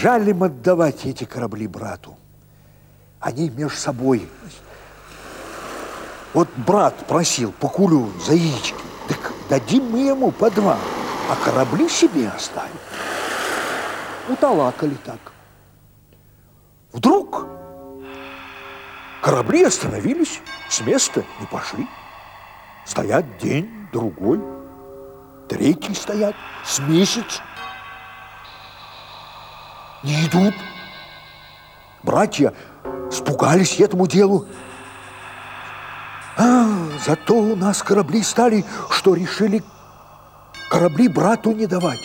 жаль им отдавать эти корабли брату. Они между собой. Вот брат просил по кулю за яички. Так дадим мы ему по два, а корабли себе оставим. Уталакали так. Вдруг корабли остановились, с места не пошли. Стоят день, другой, третий стоят, с месяц. Не идут. Братья спугались этому делу. А, зато у нас корабли стали, что решили корабли брату не давать.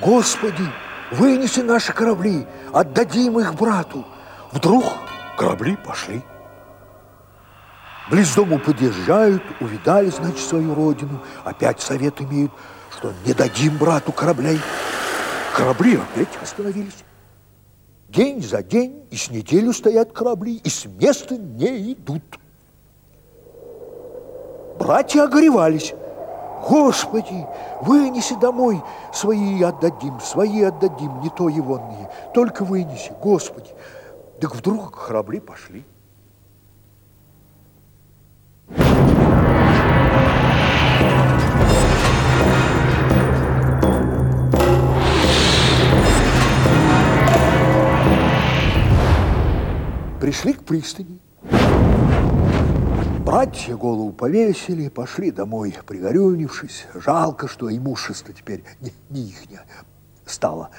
Господи, вынеси наши корабли, отдадим их брату. Вдруг корабли пошли. Близ дому подъезжают, увидали, значит, свою родину, опять совет имеют, что не дадим брату кораблей. Корабли опять остановились. День за день и с неделю стоят корабли, и с места не идут. Братья огоревались. Господи, вынеси домой, свои отдадим, свои отдадим, не то егонные. Только вынеси, Господи. Так вдруг корабли пошли. Пришли к пристани. Братья голову повесили, пошли домой, пригорюнившись. Жалко, что имущество теперь не, не ихнее стало.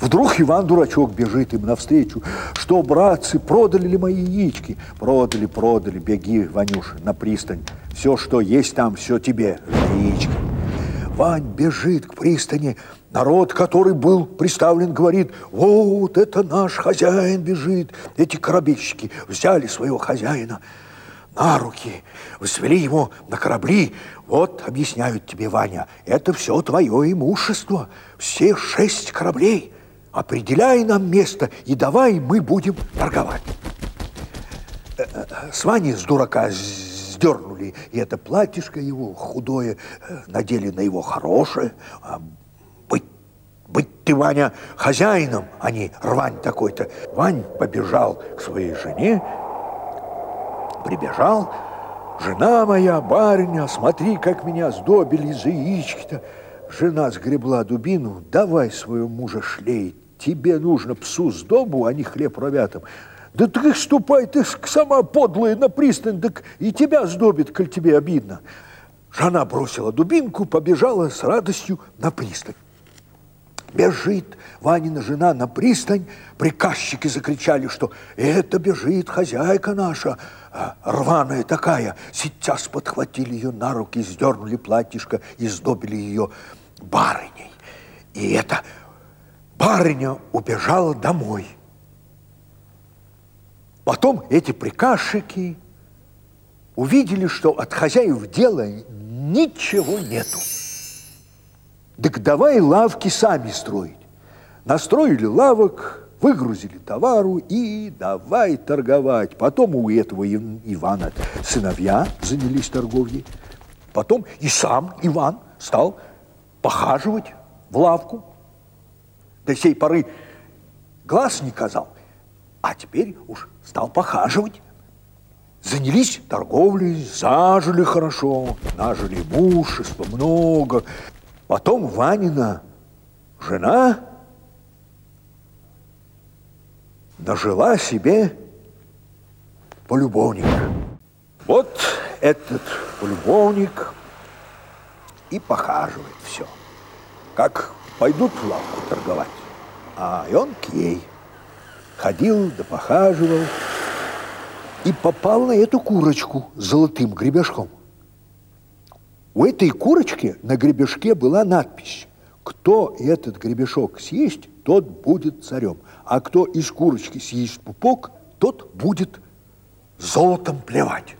Вдруг Иван-дурачок бежит им навстречу. Что, братцы, продали ли мои яички? Продали, продали, беги, Ванюша, на пристань. Все, что есть там, все тебе, яички. Вань бежит к пристани. Народ, который был представлен, говорит, вот это наш хозяин бежит. Эти корабельщики взяли своего хозяина на руки, взвели его на корабли. Вот, объясняют тебе, Ваня, это все твое имущество, все шесть кораблей. Определяй нам место, и давай мы будем торговать. Э, э, с Вани, с дурака, сдернули и это платьишко его худое, э, надели на его хорошее. Быть, ты, Ваня, хозяином, а не рвань такой-то. Вань побежал к своей жене, прибежал. Жена моя, барыня, смотри, как меня сдобили за яички-то. Жена сгребла дубину, давай своего мужа шлей. Тебе нужно псу сдобу, а не хлеб ребятам. Да ты ступай, ты сама подлая на пристань, так и тебя сдобит, коль тебе обидно. Жена бросила дубинку, побежала с радостью на пристань. Бежит Ванина жена на пристань, приказчики закричали, что это бежит хозяйка наша, а, рваная такая. Сейчас подхватили ее на руки, сдернули платьишко и сдобили ее барыней. И эта барыня убежала домой. Потом эти приказчики увидели, что от хозяев дела ничего нету. Так давай лавки сами строить. Настроили лавок, выгрузили товару и давай торговать. Потом у этого Ивана сыновья занялись торговлей. Потом и сам Иван стал похаживать в лавку. До сей поры глаз не казал, а теперь уж стал похаживать. Занялись торговлей, зажили хорошо, нажили имущество много. Потом Ванина жена нажила себе полюбовника. Вот этот полюбовник и похаживает все. Как пойдут в лавку торговать, а и он к ней ходил да похаживал и попал на эту курочку с золотым гребешком. У этой курочки на гребешке была надпись «Кто этот гребешок съесть, тот будет царем, а кто из курочки съест пупок, тот будет золотом плевать».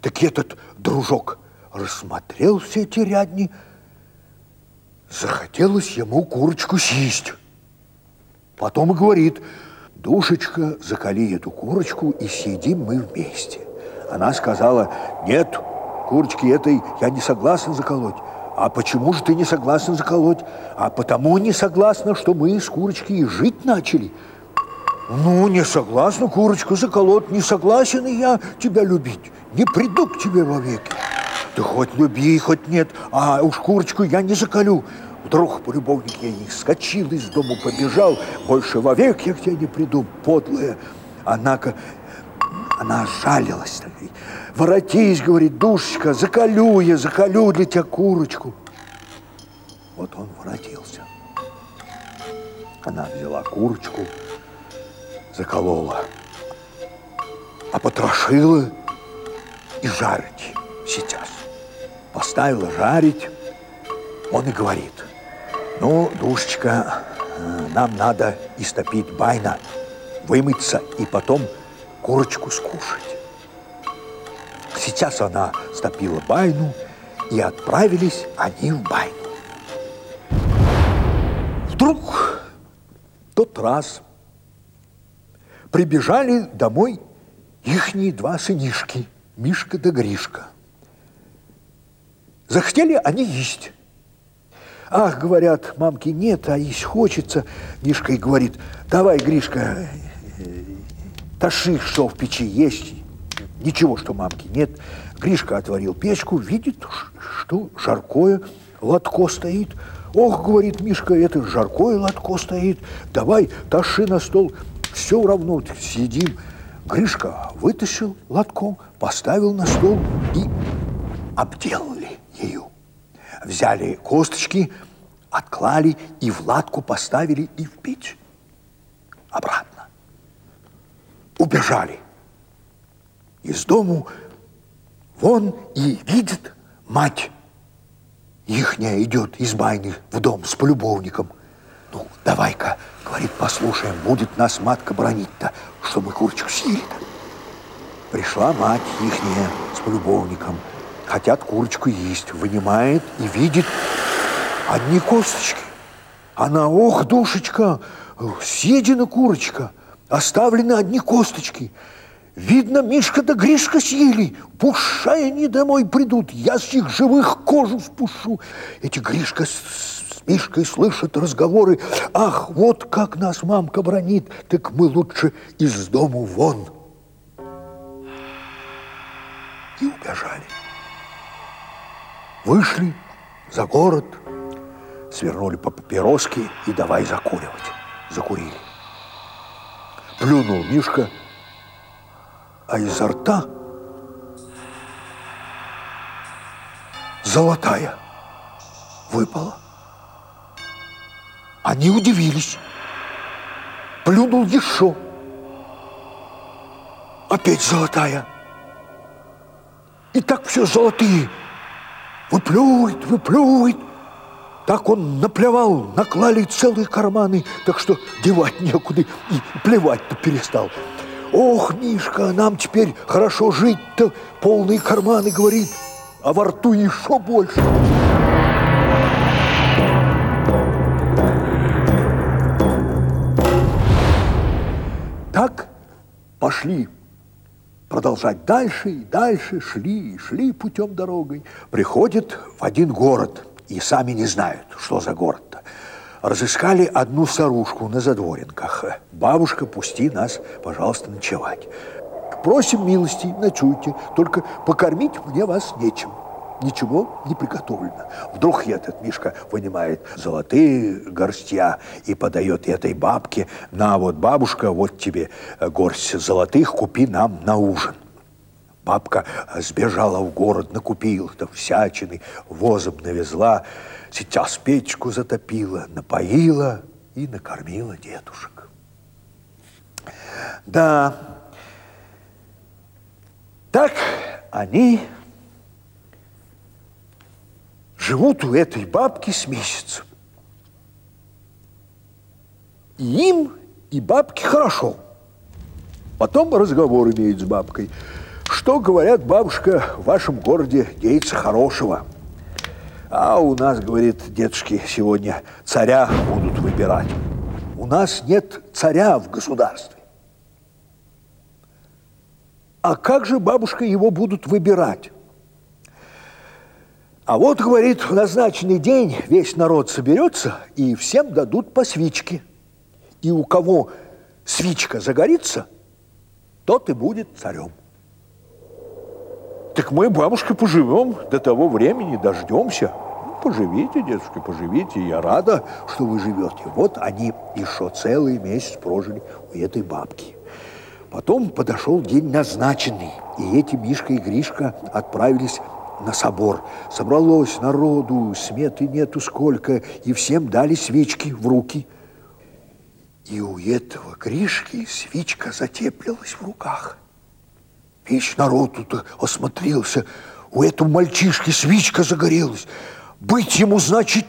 Так этот дружок рассмотрел все эти рядни, захотелось ему курочку съесть. Потом и говорит, душечка, закали эту курочку и съедим мы вместе. Она сказала, нет, курочки этой я не согласна заколоть. А почему же ты не согласна заколоть? А потому не согласна, что мы с курочкой жить начали. Ну, не согласна, курочку заколоть, не согласен и я тебя любить. Не приду к тебе вовеки. Ты хоть люби, хоть нет, а уж курочку я не заколю. Вдруг полюбовник я не скочил из дому, побежал. Больше вовек я к тебе не приду, подлая. Однако она жалилась. Воротись, говорит, душечка, заколю я, заколю для тебя курочку. Вот он воротился. Она взяла курочку, заколола, а потрошила и жарить сейчас. Поставила жарить, он и говорит, ну, душечка, э, нам надо истопить байна, вымыться и потом курочку скушать. Сейчас она стопила байну, и отправились они в байну. Вдруг тот раз прибежали домой ихние два сынишки, Мишка да Гришка. Захотели они есть. Ах, говорят, мамки нет, а есть хочется. Мишка и говорит, давай, Гришка, таши, что в печи есть. Ничего, что мамки нет. Гришка отворил печку, видит, что жаркое лотко стоит. Ох, говорит Мишка, это жаркое лотко стоит. Давай, таши на стол, все равно съедим. Гришка вытащил лотком, поставил на стол и обделали ее. Взяли косточки, отклали и в латку поставили и в печь. Обратно. Убежали из дому вон и видит мать ихняя идет из байни в дом с полюбовником. Ну, давай-ка, говорит, послушаем, будет нас матка бронить-то, что мы курочку съели-то. Пришла мать ихняя с полюбовником, хотят курочку есть, вынимает и видит одни косточки. Она, ох, душечка, съедена курочка, оставлены одни косточки – Видно, Мишка да Гришка съели. Пушай они домой придут, я с них живых кожу спушу. Эти Гришка с Мишкой слышат разговоры. Ах, вот как нас мамка бронит, так мы лучше из дому вон. И убежали. Вышли за город, свернули по папироске и давай закуривать. Закурили. Плюнул Мишка – а изо рта золотая выпала. Они удивились. Плюнул еще. Опять золотая. И так все золотые. Выплюет, выплюет. Так он наплевал, наклали целые карманы, так что девать некуда и плевать-то перестал. Ох, Мишка, нам теперь хорошо жить-то, полные карманы, говорит, а во рту еще больше. Так пошли продолжать дальше и дальше, шли и шли путем дорогой. Приходят в один город и сами не знают, что за город-то разыскали одну старушку на задворенках. Бабушка, пусти нас, пожалуйста, ночевать. Просим милости, ночуйте, только покормить мне вас нечем. Ничего не приготовлено. Вдруг этот Мишка вынимает золотые горстья и подает этой бабке. На вот, бабушка, вот тебе горсть золотых, купи нам на ужин. Бабка сбежала в город, накупила там всячины, возом навезла. Сейчас печку затопила, напоила и накормила дедушек. Да, так они живут у этой бабки с месяцем. И им, и бабке хорошо. Потом разговор имеют с бабкой. Что, говорят, бабушка, в вашем городе деется хорошего – а у нас, говорит дедушки, сегодня царя будут выбирать. У нас нет царя в государстве. А как же, бабушка, его будут выбирать? А вот, говорит, в назначенный день весь народ соберется и всем дадут по свечке. И у кого свечка загорится, тот и будет царем. Так мы, бабушка, поживем до того времени, дождемся. Ну, Поживите, дедушка, поживите. Я рада, что вы живете. Вот они еще целый месяц прожили у этой бабки. Потом подошел день назначенный, и эти Мишка и Гришка отправились на собор. Собралось народу, сметы нету сколько, и всем дали свечки в руки. И у этого Гришки свечка затеплилась в руках. Весь народ тут осмотрелся. У этого мальчишки свечка загорелась. Быть ему, значит,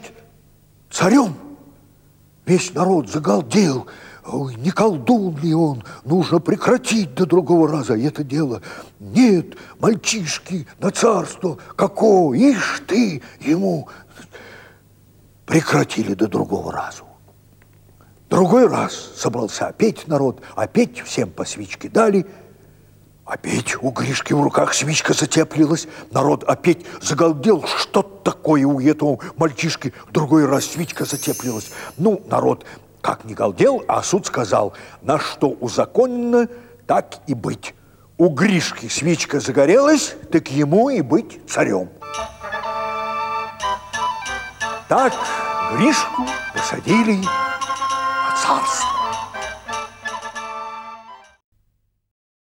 царем. Весь народ загалдел. Ой, не колдун ли он? Нужно прекратить до другого раза это дело. Нет, мальчишки, на царство. Какое? Ишь ты ему. Прекратили до другого раза. Другой раз собрался опять народ, опять всем по свечке дали. Опять у Гришки в руках свечка затеплилась. Народ опять загалдел. Что такое у этого мальчишки? Другой раз свечка затеплилась. Ну, народ как не галдел, а суд сказал, на что узаконено, так и быть. У Гришки свечка загорелась, так ему и быть царем. Так Гришку посадили на царство.